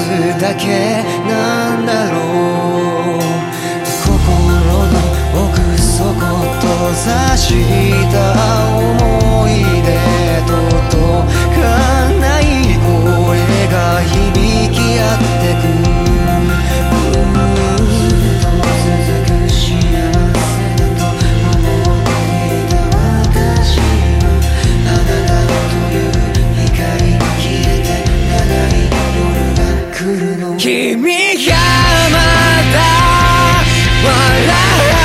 つだけなんだろう。心の奥底閉ざした君がま笑う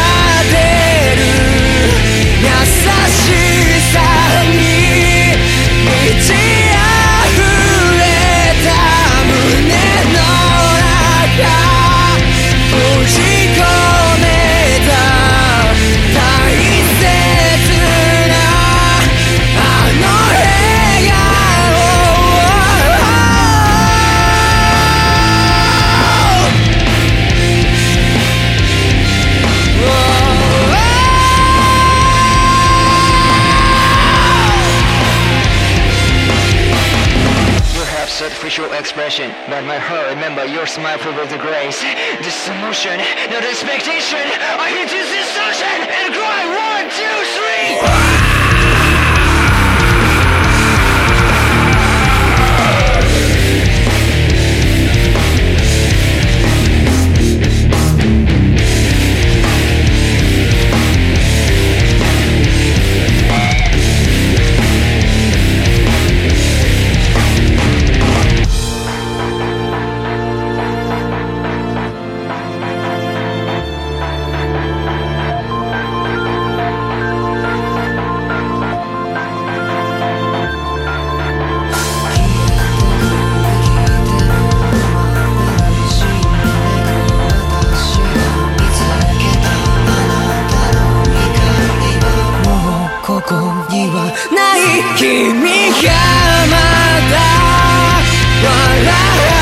expression. But my heart, remember your smile filled with grace. The emotion, not expectation. I can to see. 君がまだ笑